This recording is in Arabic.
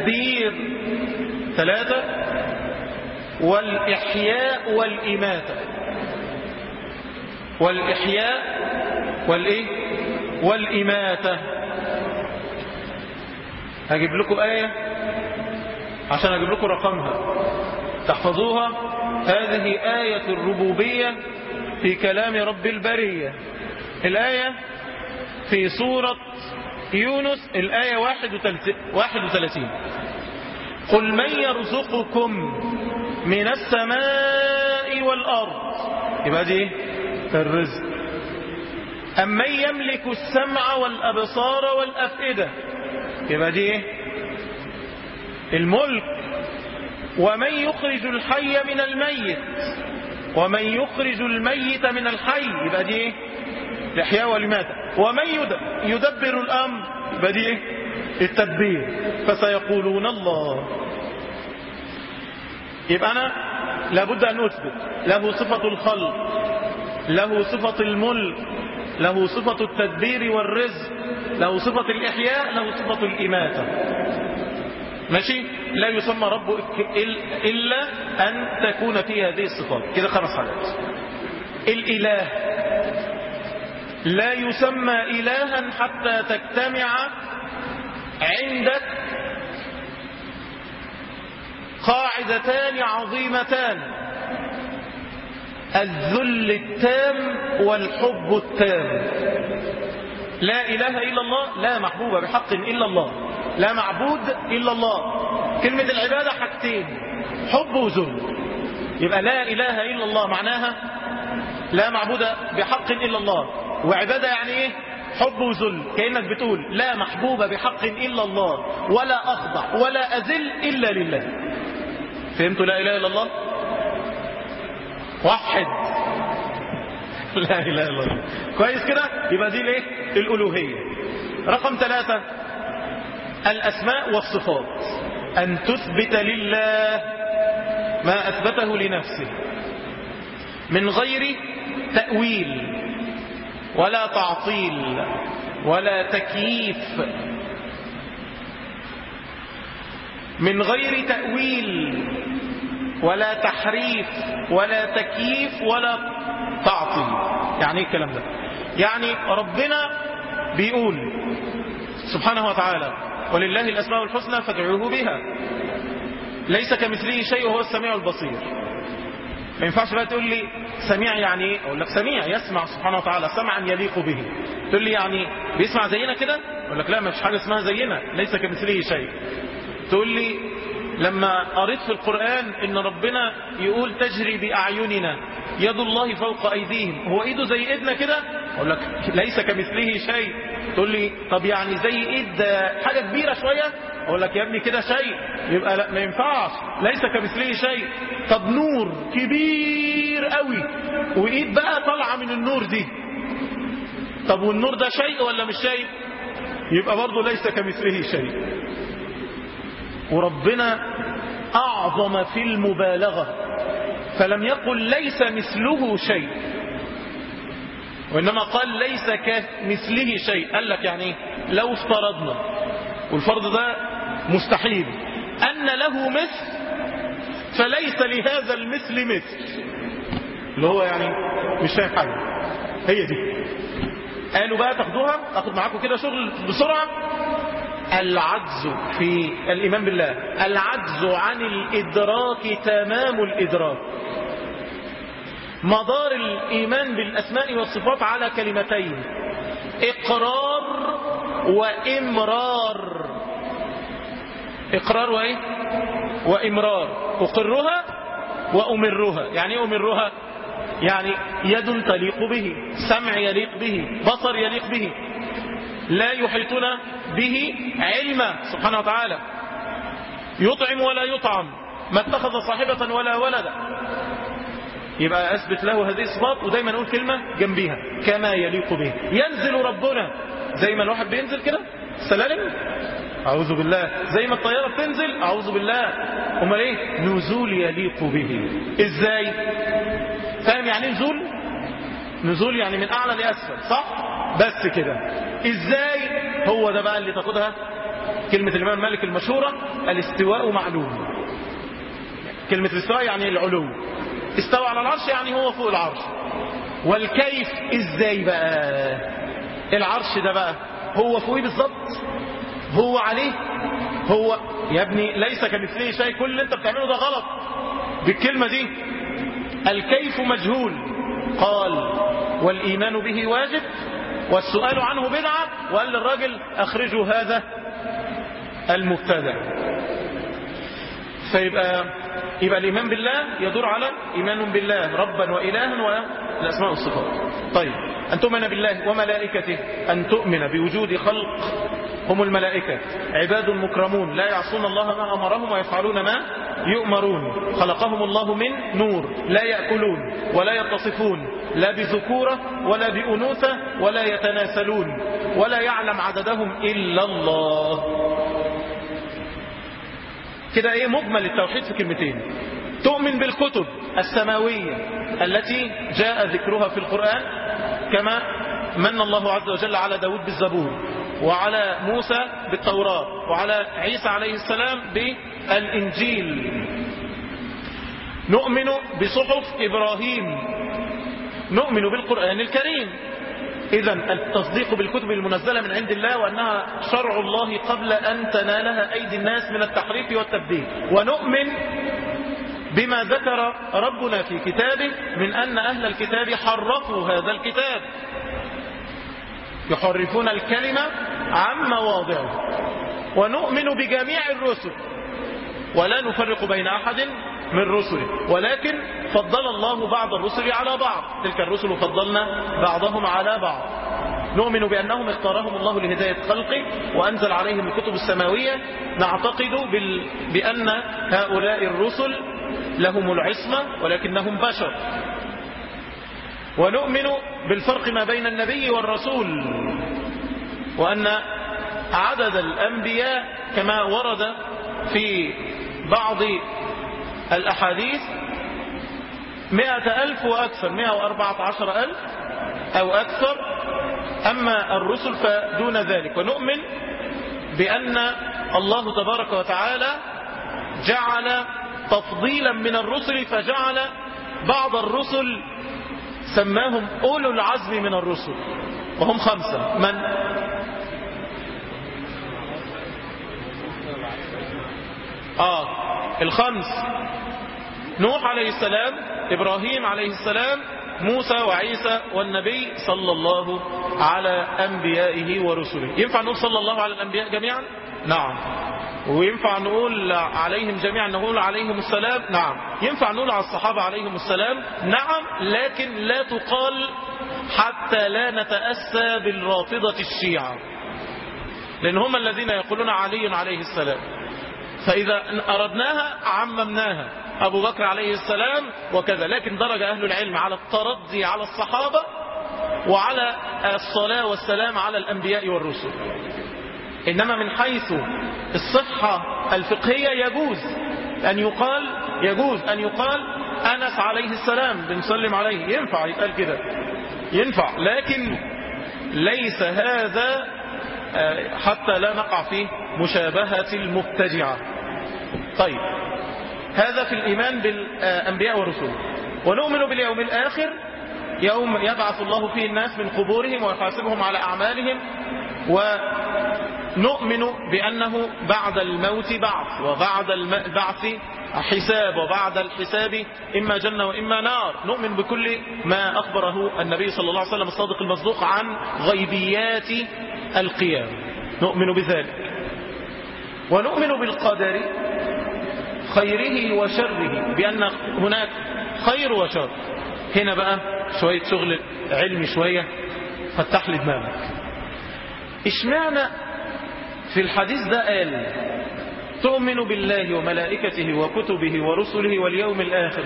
التدبير ثلاثة والإحياء والإماتة. والإحياء والإيه؟ والإماتة. هجيب لكم آية عشان أجيب لكم رقمها. تحفظوها. هذه آية الربوبية في كلام رب البرية. الآية في سورة يونس الآية 31 قل من يرزقكم من السماء والأرض. يبقى دي الرزق. أم من يملك السمع والأبصار والأفئدة؟ يبقى دي الملك. ومن يخرج الحي من الميت؟ ومن يخرج الميت من الحي؟ يبقى دي الإحياء والإماتة ومن يدبر الأمر؟ يبقى دي التدبير فسيقولون الله. يبقى أنا لابد أن أثبت. له صفة الخلق. له صفة الملك. له صفة التدبير والرزق. له صفة الإحياء. له صفة الإماتة. ماشي؟ لا يسمى رب إلا أن تكون فيه هذه الصفات. كده خمس حاجات الإله. لا يسمى إلها حتى تجتمع عندك قاعدتان عظيمتان الذل التام والحب التام. لا إله إلا الله لا محبوب بحق إلا الله لا معبود إلا الله. كلمة العبادة حاجتين حب وذل. يبقى لا إله إلا الله معناها لا معبود بحق إلا الله. وعبادة يعني إيه؟ حب وذل. كأنك بتقول لا محبوب بحق إلا الله ولا أخضع ولا أذل إلا لله. فهمتوا لا إله إلا الله؟ وحد لا إله إلا الله. كويس كده؟ يبقى دي الإيه؟ الألوهية. رقم ثلاثة الأسماء والصفات. أن تثبت لله ما أثبته لنفسه من غير تأويل. ولا تعطيل ولا تكييف من غير تأويل ولا تحريف ولا تكييف ولا تعطيل. يعني إيه الكلام ده؟ يعني ربنا بيقول سبحانه وتعالى ولله الأسماء الحسنى فادعوه بها. ليس كمثله شيء وهو السميع البصير. ما ينفعش بقى تقول لي سميع يعني إيه أقول لك سميع يسمع سبحانه وتعالى سمعا يليق به. تقول لي يعني بيسمع زينا كده؟ أقول لك لا ما فيش حاجة اسمها زينا ليس كمثله شيء. تقول لي لما قريت في القرآن إن ربنا يقول تجري بأعيننا يد الله فوق أيديهم هو إيده زي إيدنا كده؟ أقول لك ليس كمثله شيء. تقول لي طب يعني زي إيد حاجة كبيرة شوية؟ أقول لك يا ابني كده شيء يبقى لا ما ينفعش ليس كمثله شيء. طب نور كبير قوي وإيد بقى طالعة من النور دي. طب والنور ده شيء ولا مش شيء؟ يبقى برضه ليس كمثله شيء. وربنا أعظم في المبالغة فلم يقل ليس مثله شيء. وإنما قال ليس كمثله شيء. قال لك يعني لو افترضنا. والفرض ده مستحيل. أن له مثل فليس لهذا المثل مثل. اللي هو يعني مش فاهم حاجة. هي دي. قالوا بقى تاخدوها. أخد معاكم كده شغل بسرعة. العجز في الإيمان بالله. العجز عن الإدراك تمام الإدراك. مدار الإيمان بالأسماء والصفات على كلمتين إقرار وإمرار. إقرار وإيه؟ وإمرار. أقرها وأمرها يعني إيه أمرها يعني يد تليق به سمع يليق به بصر يليق به. لا يحيطون به علما. سبحانه وتعالى. يطعم ولا يطعم. ما اتخذ صاحبة ولا ولدا. يبقى أثبت له هذه الصفات ودايما نقول كلمة جنبيها. كما يليق به. ينزل ربنا. زي ما الواحد بينزل كده. سلالم أعوذ بالله. زي ما الطيارة بتنزل أعوذ بالله. أمال إيه؟ نزول يليق به. إزاي؟ فاهم يعني نزول؟ نزول يعني من أعلى لأسفل صح؟ بس كده. إزاي؟ هو ده بقى اللي تاخدها؟ كلمة الإمام مالك المشهورة الاستواء معلوم. كلمة الاستواء يعني العلو. استوى على العرش يعني هو فوق العرش. والكيف إزاي بقى؟ العرش ده بقى هو فوقيه بالظبط؟ هو عليه هو يا ابني ليس كمثله شيء كل اللي انت بتعمله ده غلط. بالكلمة دي الكيف مجهول. قال والإيمان به واجب والسؤال عنه بدعة وقال للراجل أخرجوا هذا المبتدع. فيبقى يبقى الإيمان بالله يدور على إيمان بالله ربا وإلها والأسماء والصفات. طيب أن تؤمن بالله وملائكته أن تؤمن بوجود خلق هم الملائكة. عباد مكرمون لا يعصون الله ما أمرهم ويفعلون ما يؤمرون. خلقهم الله من نور لا يأكلون ولا يتصفون لا بذكورة ولا بأنوثة ولا يتناسلون ولا يعلم عددهم إلا الله. كده إيه مجمل التوحيد في كلمتين. تؤمن بالكتب السماوية التي جاء ذكرها في القرآن كما من الله عز وجل على داود بالزبور. وعلى موسى بالتوراة وعلى عيسى عليه السلام بالإنجيل. نؤمن بصحف إبراهيم. نؤمن بالقرآن الكريم. إذا التصديق بالكتب المنزلة من عند الله وأنها شرع الله قبل أن تنالها أيدي الناس من التحريف والتبديل. ونؤمن بما ذكر ربنا في كتابه من أن أهل الكتاب حرفوا هذا الكتاب. يحرفون الكلمة عن مواضعه. ونؤمن بجميع الرسل. ولا نفرق بين أحد من رسله. ولكن فضل الله بعض الرسل على بعض. تلك الرسل فضلنا بعضهم على بعض. نؤمن بأنهم اختارهم الله لهداية خلقه وأنزل عليهم الكتب السماوية. نعتقد. بأن هؤلاء الرسل لهم العصمة ولكنهم بشر. ونؤمن بالفرق ما بين النبي والرسول. وأن عدد الأنبياء كما ورد في بعض الأحاديث مئة ألف وأكثر مئة وأربعة عشر ألف أو أكثر أما الرسل فدون ذلك. ونؤمن بأن الله تبارك وتعالى جعل تفضيلا من الرسل فجعل بعض الرسل سماهم أولو العزم من الرسل وهم خمسة. من؟ آه الخمس. نوح عليه السلام إبراهيم عليه السلام موسى وعيسى والنبي صلى الله على أنبيائه ورسله. ينفع نقول صلى الله على الأنبياء جميعا؟ نعم. وينفع نقول عليهم جميعا نقول عليهم السلام؟ نعم. ينفع نقول على الصحابة عليهم السلام؟ نعم لكن لا تقال حتى لا نتأسى بالرافضة الشيعة. لأن هم الذين يقولون علي عليه السلام. فإذا أردناها عممناها. أبو بكر عليه السلام وكذا. لكن درج أهل العلم على الترضي على الصحابة وعلى الصلاة والسلام على الأنبياء والرسل. إنما من حيث الصحة الفقهية يجوز أن يقال يجوز أن يقال أنس عليه السلام بنسلم عليه. ينفع يتقال كده. ينفع. لكن ليس هذا حتى لا نقع في مشابهة المبتدعة. طيب. هذا في الإيمان بالأنبياء والرسل. ونؤمن باليوم الآخر يوم يبعث الله فيه الناس من قبورهم ويحاسبهم على أعمالهم ونؤمن بأنه بعد الموت بعث وبعد البعث حساب وبعد الحساب إما جنة وإما نار. نؤمن بكل ما أخبره النبي صلى الله عليه وسلم الصادق المصدوق عن غيبيات القيام نؤمن بذلك. ونؤمن بالقدر خيره وشره بأن هناك خير وشر. هنا بقى شوية شغل علمي شوية فتح لي دماغك. إشمعنى في الحديث ده قال تؤمن بالله وملائكته وكتبه ورسله واليوم الآخر